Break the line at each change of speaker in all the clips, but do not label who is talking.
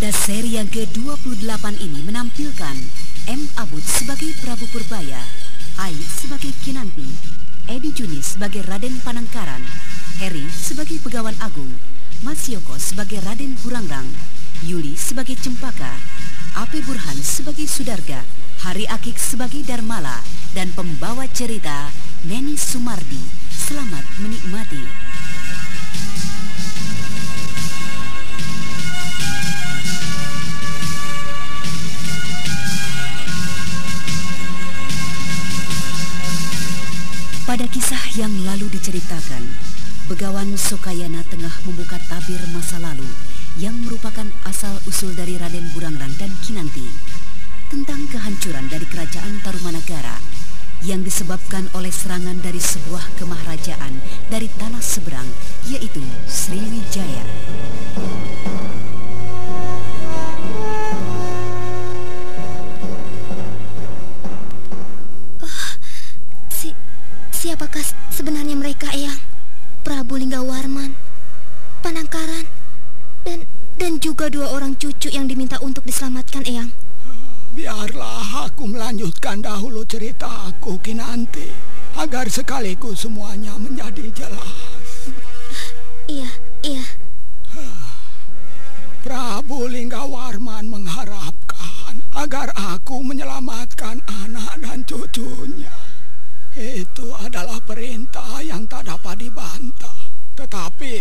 Pada seri yang ke-28 ini menampilkan M. Abud sebagai Prabu Purbaya, Ai sebagai Kinanti, Edi Junis sebagai Raden Panangkaran, Heri sebagai Pegawan Agung, Mas Yoko sebagai Raden Burangrang, Yuli sebagai Cempaka, Ape Burhan sebagai Sudarga, Hari Akik sebagai Darmala, dan pembawa cerita Neni Sumardi. Selamat menikmati. Kisah yang lalu diceritakan, Begawan Sokayana tengah membuka tabir masa lalu yang merupakan asal-usul dari Raden Burangrang dan Kinanti tentang kehancuran dari kerajaan Tarumanagara yang disebabkan oleh serangan dari sebuah kemahrajaan dari tanah seberang yaitu Sriwijaya.
Juga dua orang cucu yang diminta untuk diselamatkan, Eyang.
Biarlah aku melanjutkan dahulu cerita aku Kinanti agar sekaligus semuanya menjadi jelas.
Iya, iya.
Prabu Linggawarman mengharapkan agar aku menyelamatkan anak dan cucunya. Itu adalah perintah yang tak dapat dibantah. Tetapi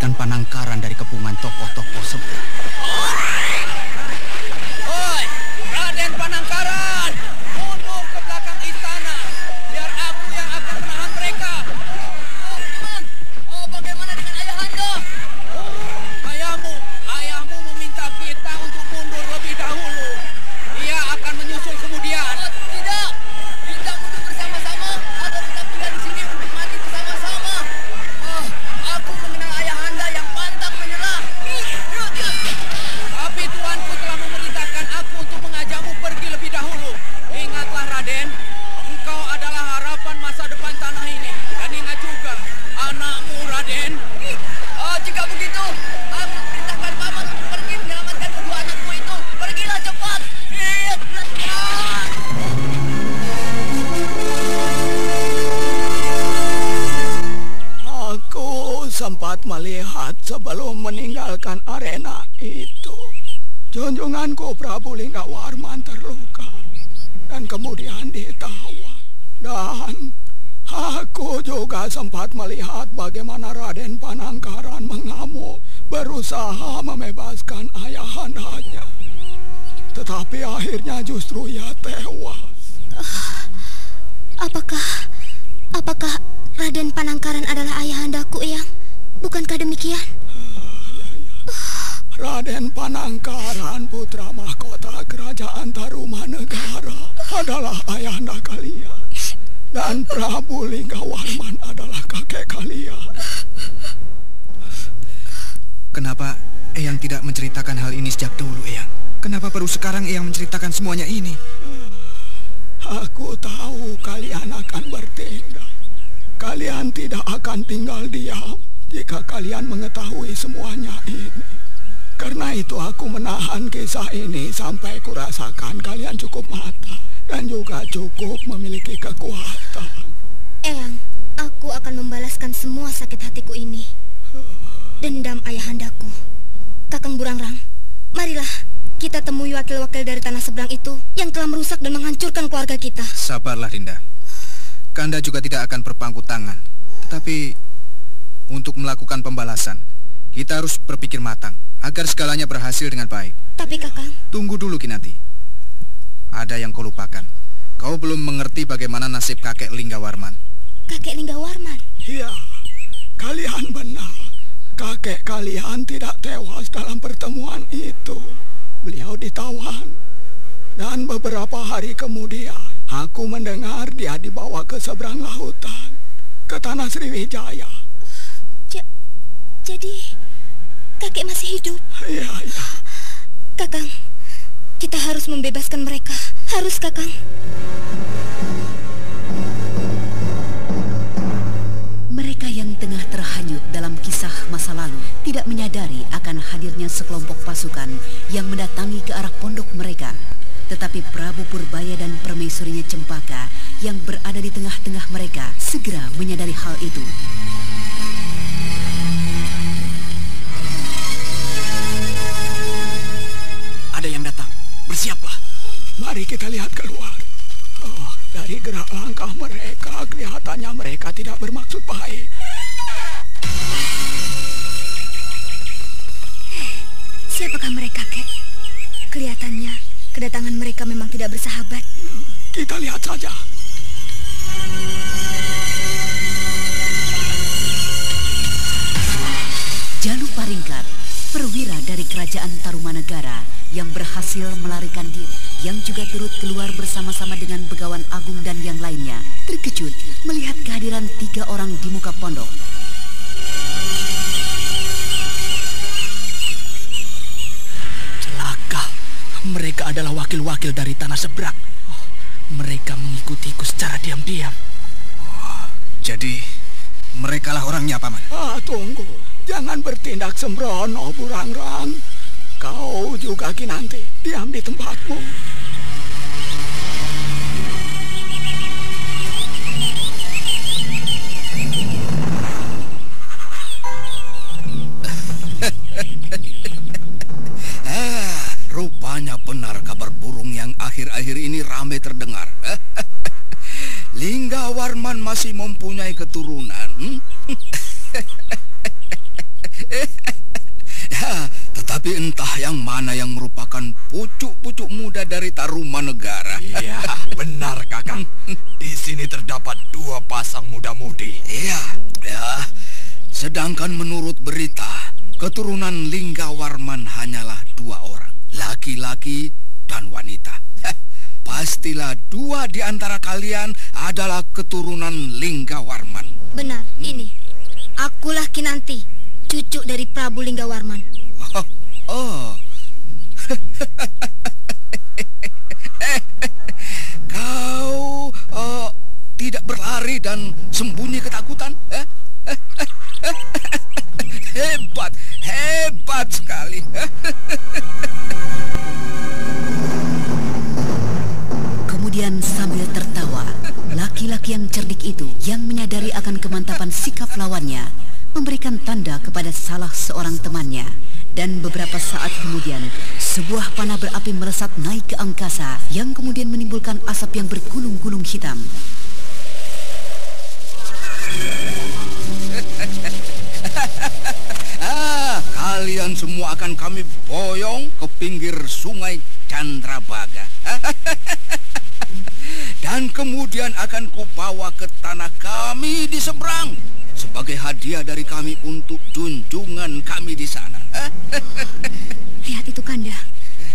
harus menyelamatkan Panangkaran dari kepungan tokoh-tokoh seberang.
Melihat sebelum meninggalkan arena itu. Junjunganku Prabu Linggawarman terluka dan kemudian ditawan. Dan aku juga sempat melihat bagaimana Raden Panangkaran mengamuk berusaha membebaskan ayahandanya. Tetapi akhirnya justru ia tewas.
Apakah apakah Raden Panangkaran adalah? Bukankah demikian?
Raden Panangkaran putra mahkota kerajaan Tarumanegara adalah ayahanda kalian. Dan Prabu Linggawarman adalah kakek kalian.
Kenapa Eyang tidak menceritakan hal ini sejak dulu, Eyang? Kenapa baru sekarang Eyang menceritakan semuanya ini?
Aku tahu kalian akan bertindak. Kalian tidak akan tinggal diam jika kalian mengetahui semuanya ini. Karena itu aku menahan kisah ini sampai kurasakan kalian cukup mata dan juga cukup memiliki kekuatan.
Eyang, aku akan membalaskan semua sakit hatiku ini. Dendam ayahandaku. Kakang Burangrang, marilah kita temui wakil-wakil dari tanah seberang itu yang telah merusak dan menghancurkan keluarga kita.
Sabarlah, Dinda. Kanda juga tidak akan berpangku tangan. Tetapi untuk melakukan pembalasan, kita harus berpikir matang agar segalanya berhasil dengan baik.
Tapi Kakang,
Tunggu dulu, Kinanti. Ada yang kau lupakan. Kau belum mengerti bagaimana nasib kakek Linggawarman.
kakek Linggawarman.
Iya, kalian benar. Kakek kalian tidak tewas dalam pertemuan itu. Beliau ditawan. Dan beberapa hari kemudian, aku mendengar dia dibawa ke seberang lautan, ke tanah Sriwijaya.
Ja- jadi, kakek masih hidup.
Iya, iya.
Kakang, kita harus membebaskan mereka. Harus, Kakang.
Mereka yang tengah terhanyut dalam kisah masa lalu tidak menyadari akan hadirnya sekelompok pasukan yang mendatangi ke arah pondok mereka. Tetapi Prabu Purbaya dan permaisurinya Cempaka yang berada di tengah-tengah mereka segera menyadari hal itu.
Bersiaplah.
Mari kita lihat keluar. Oh, dari gerak langkah mereka, kelihatannya mereka tidak bermaksud baik.
Siapakah mereka, Kek? Kelihatannya kedatangan mereka memang tidak bersahabat.
Kita lihat saja.
Jalu Paringkat, perwira dari kerajaan Tarumanegara yang berhasil melarikan diri, yang juga turut keluar bersama-sama dengan Begawan Agung dan yang lainnya, terkejut melihat kehadiran tiga orang di muka pondok.
Celaka. Mereka adalah wakil-wakil dari tanah seberang. Oh, mereka mengikutiku secara diam-diam.
Jadi, merekalah orangnya, Paman.
Ah, tunggu. Jangan bertindak sembrono, Burangrang. Kau juga Kinanti. Diam di tempatmu.
Ah, rupanya benar kabar burung yang akhir-akhir ini ramai terdengar. Lingga Warman masih mempunyai keturunan. hmm? ya, tetapi entah yang mana yang merupakan pucuk-pucuk muda dari Tarumanegara.
Iya, benar kakak. Di sini terdapat dua pasang muda-mudi.
Iya, ya. Sedangkan menurut berita, keturunan Lingga Warman hanyalah dua orang, laki-laki dan wanita. Pastilah dua di antara kalian adalah keturunan Lingga Warman.
Benar, ini. Akulah Kinanti, cucu dari Prabu Linggawarman.
Oh, oh. Kau oh, tidak berlari dan sembunyi ketakutan? Eh? hebat, hebat sekali.
Kemudian sambil tertawa, laki-laki yang cerdik itu yang menyadari akan kemantapan sikap lawannya memberikan tanda kepada salah seorang temannya. Dan beberapa saat kemudian, sebuah panah berapi melesat naik ke angkasa yang kemudian menimbulkan asap yang bergulung-gulung hitam.
Ah, kalian semua akan kami boyong ke pinggir sungai Chandrabaga. Dan kemudian akan kubawa ke tanah kami di seberang sebagai hadiah dari kami untuk junjungan kami di sana.
Lihat itu Kanda.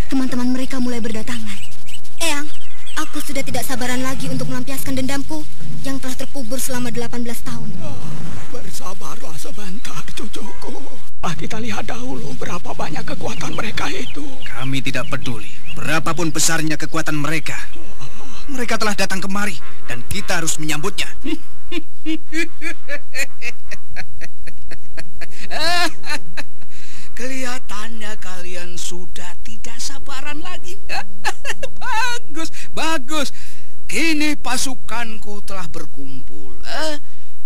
Teman-teman mereka mulai berdatangan. Eyang, aku sudah tidak sabaran lagi untuk melampiaskan dendamku yang telah terkubur selama 18 tahun.
Bersabarlah sebentar, cucuku. Ah, kita lihat dahulu berapa banyak kekuatan mereka itu.
Kami tidak peduli berapapun besarnya kekuatan mereka. Mereka telah datang kemari dan kita harus menyambutnya. Kelihatannya kalian sudah tidak sabaran lagi. bagus, bagus. Kini pasukanku telah berkumpul. Eh?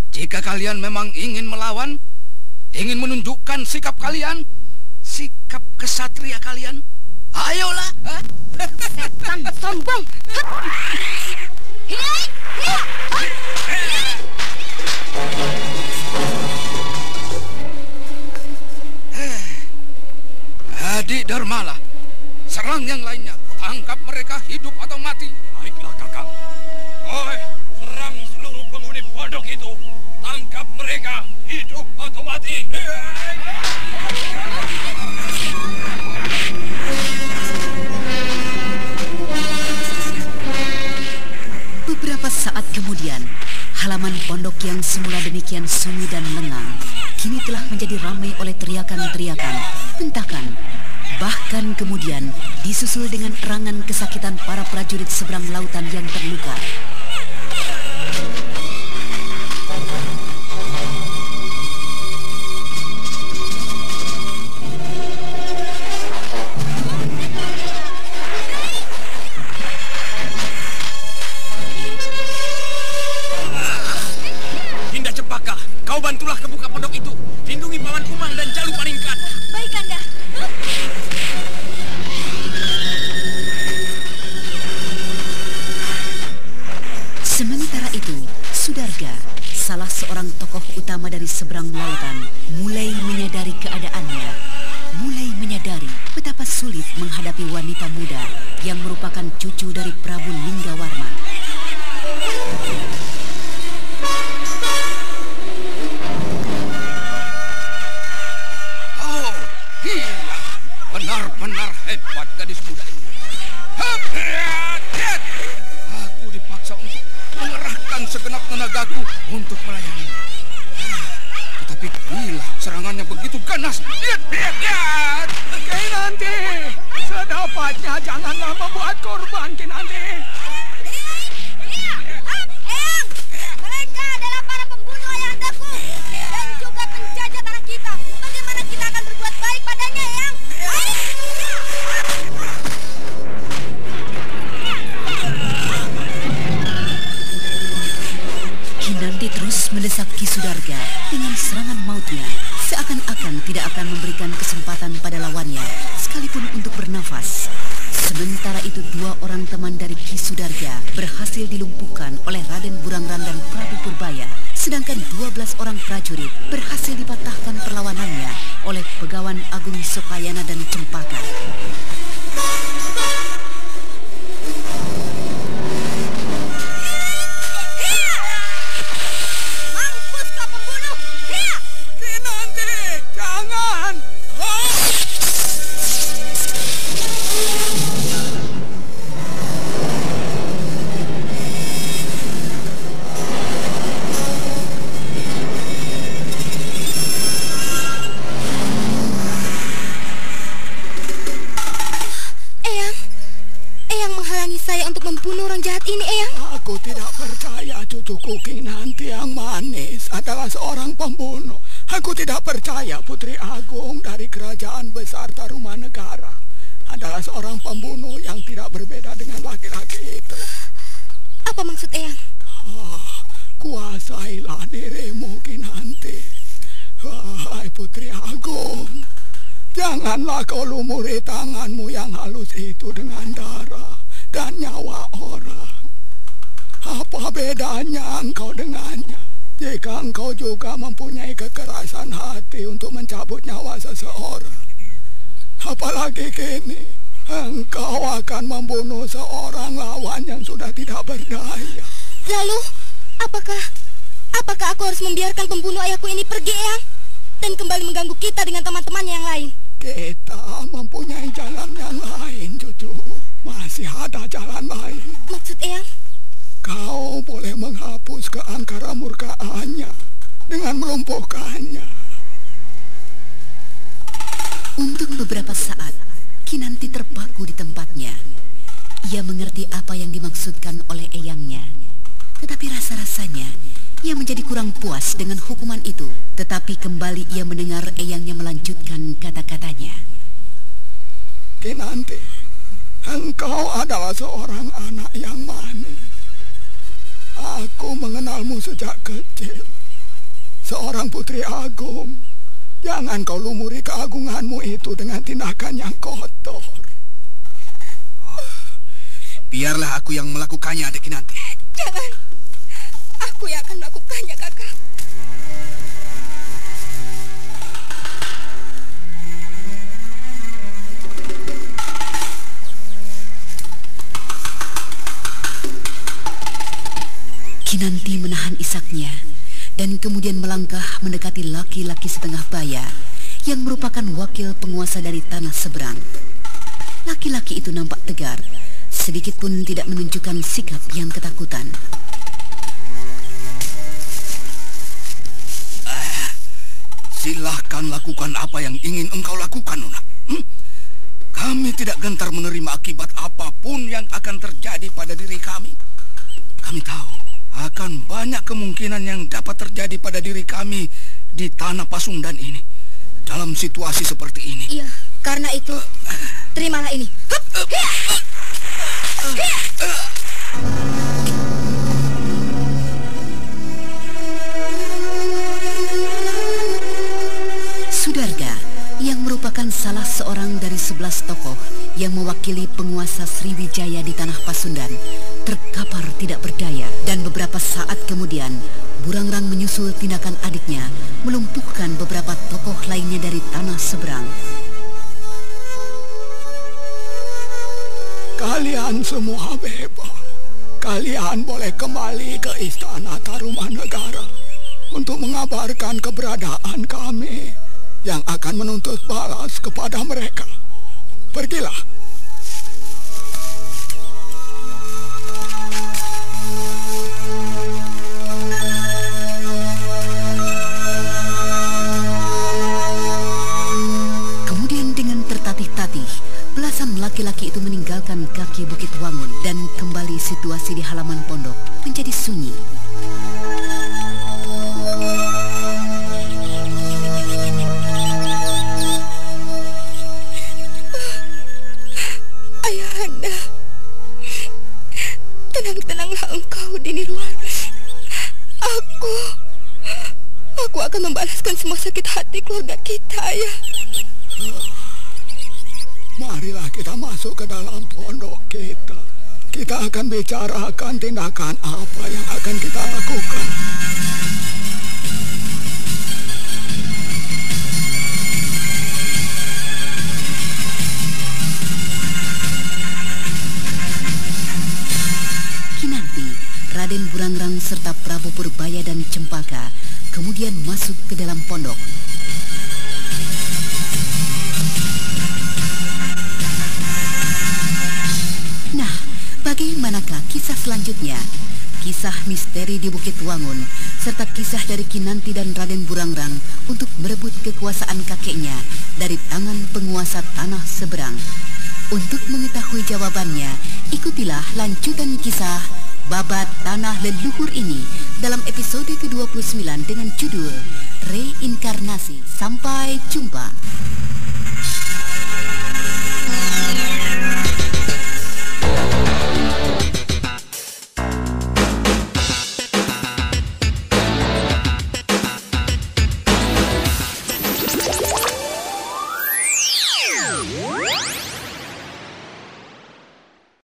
Jika kalian memang ingin melawan, ingin menunjukkan sikap kalian, sikap kesatria kalian, ayolah. Eh?
Setan sombong. Hei, hei,
Adik Darmala, serang yang lainnya. Tangkap mereka hidup atau mati.
Baiklah kakang. Oi, serang seluruh penghuni pondok itu. Tangkap mereka, hidup atau mati.
Beberapa saat kemudian, halaman pondok yang semula demikian sunyi dan lengang, kini telah menjadi ramai oleh teriakan-teriakan, bentakan, bahkan kemudian disusul dengan erangan kesakitan para prajurit seberang lautan yang terluka. Utama dari seberang lautan, mulai menyadari keadaannya. Mulai menyadari betapa sulit menghadapi wanita muda yang merupakan cucu dari Prabu Linggawarman.
Janganlah membuat korban, Kinanti.
Eyang,
prajurit berhasil dipatahkan perlawanannya oleh Pegawan Agung Sokayana dan Cempaka.
Menghalangi saya untuk membunuh orang jahat ini, Eyang.
Aku tidak percaya cucuku Kinanti yang manis adalah seorang pembunuh. Aku tidak percaya Putri Agung dari kerajaan besar Tarumanegara adalah seorang pembunuh yang tidak berbeda dengan laki-laki itu.
Apa maksud Eyang?
Ah, kuasailah dirimu Kinanti. Wahai Putri Agung, janganlah kau lumuri tanganmu yang halus itu dengan darah dan nyawa orang. Apa bedanya engkau dengannya? Jika engkau juga mempunyai kekerasan hati untuk mencabut nyawa seseorang. Apalagi kini, engkau akan membunuh seorang lawan yang sudah tidak berdaya.
Lalu, apakah apakah aku harus membiarkan pembunuh ayahku ini pergi, Eyang? Dan kembali mengganggu kita dengan teman-temannya yang lain?
Kita mempunyai jalan yang lain, cucu. Masih ada jalan lain.
Maksud Eyang?
Kau boleh menghapus keangkara murkaannya dengan melumpuhkannya.
Untuk beberapa saat, Kinanti terpaku di tempatnya. Ia mengerti apa yang dimaksudkan oleh eyangnya. Tetapi rasa-rasanya ia menjadi kurang puas dengan hukuman itu. Tetapi kembali ia mendengar eyangnya melanjutkan kata-katanya.
Kinanti, engkau adalah seorang anak yang manis. Aku mengenalmu sejak kecil. Seorang putri agung. Jangan kau lumuri keagunganmu itu dengan tindakan yang kotor.
Biarlah aku yang melakukannya, adik nanti.
Jangan. Aku yang akan melakukannya, kakak.
Menahan isaknya dan kemudian melangkah mendekati laki-laki setengah baya yang merupakan wakil penguasa dari tanah seberang. Laki-laki itu nampak tegar sedikit pun tidak menunjukkan sikap yang ketakutan.
Silahkan lakukan apa yang ingin engkau lakukan, Nona. Hmm? Kami tidak gentar menerima akibat apa pun yang akan terjadi pada diri kami. Kami tahu akan banyak kemungkinan yang dapat terjadi pada diri kami di tanah Pasundan ini. Dalam situasi seperti ini.
Iya, karena itu terimalah ini. Hup, hup.
Sudarga merupakan salah seorang dari sebelas tokoh yang mewakili penguasa Sriwijaya di tanah Pasundan terkapar tidak berdaya dan beberapa saat kemudian Burangrang menyusul tindakan adiknya melumpuhkan beberapa tokoh lainnya dari tanah seberang.
Kalian semua bebas. Kalian boleh kembali ke Istana Tarumanegara untuk mengabarkan keberadaan kami yang akan menuntut balas kepada mereka. Pergilah.
laki-laki itu meninggalkan kaki Bukit Wangun dan kembali situasi di halaman pondok menjadi sunyi.
Masuk ke dalam pondok kita. Kita akan bicarakan tindakan apa yang akan kita lakukan.
Kinanti, Raden Burangrang serta Prabu Purbaya dan Cempaka kemudian masuk ke dalam pondok. Bagaimanakah kisah selanjutnya? Kisah misteri di Bukit Wangun, serta kisah dari Kinanti dan Raden Burangrang untuk merebut kekuasaan kakeknya dari tangan penguasa tanah seberang. Untuk mengetahui jawabannya, ikutilah lanjutan kisah Babat Tanah Leluhur ini dalam episode ke-29 dengan judul Reinkarnasi. Sampai jumpa.